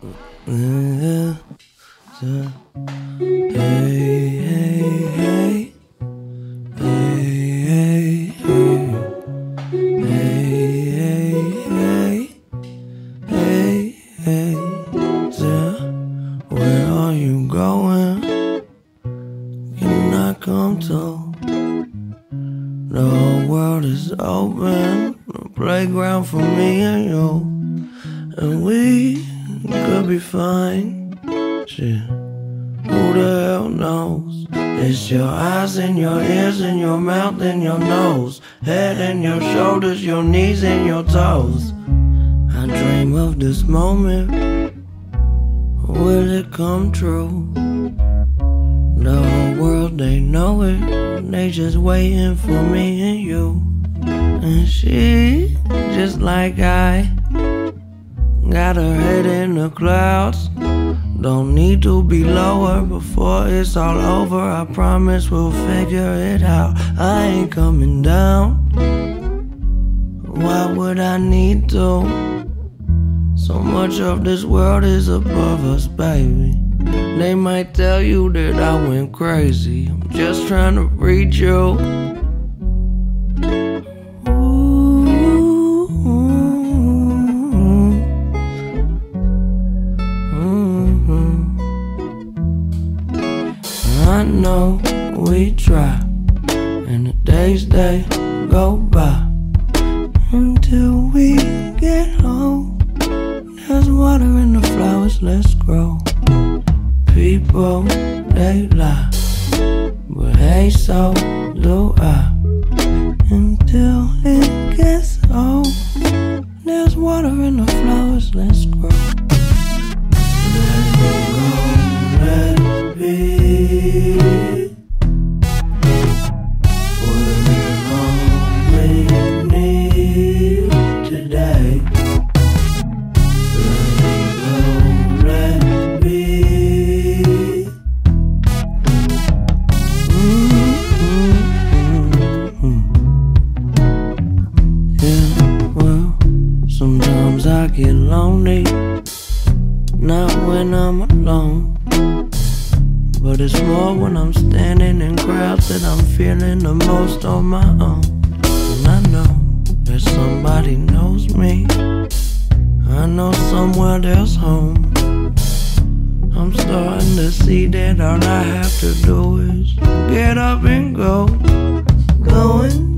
Hey, hey, hey. Hey, hey, hey. Hey, hey, hey. Where are you going? The world is open, a playground for me and you. And we could be fine. Shit. Who the hell knows? It's your eyes and your ears and your mouth and your nose, head and your shoulders, your knees and your toes. I dream of this moment. Will it come true? The whole world, they know it. They just waiting for me and you. And she, just like I, got her head in the clouds. Don't need to be lower before it's all over. I promise we'll figure it out. I ain't coming down. Why would I need to? So much of this world is above us, baby. They might tell you that I went crazy. I'm just trying to reach you. Mm-hmm. I know we try, and the days they go by until we get home. There's water in the flowers, let's grow. People, they lie, but hey, so do I. Until But it's more when I'm standing in crowds that I'm feeling the most on my own. And I know that somebody knows me. I know somewhere there's home. I'm starting to see that all I have to do is get up and go. Going,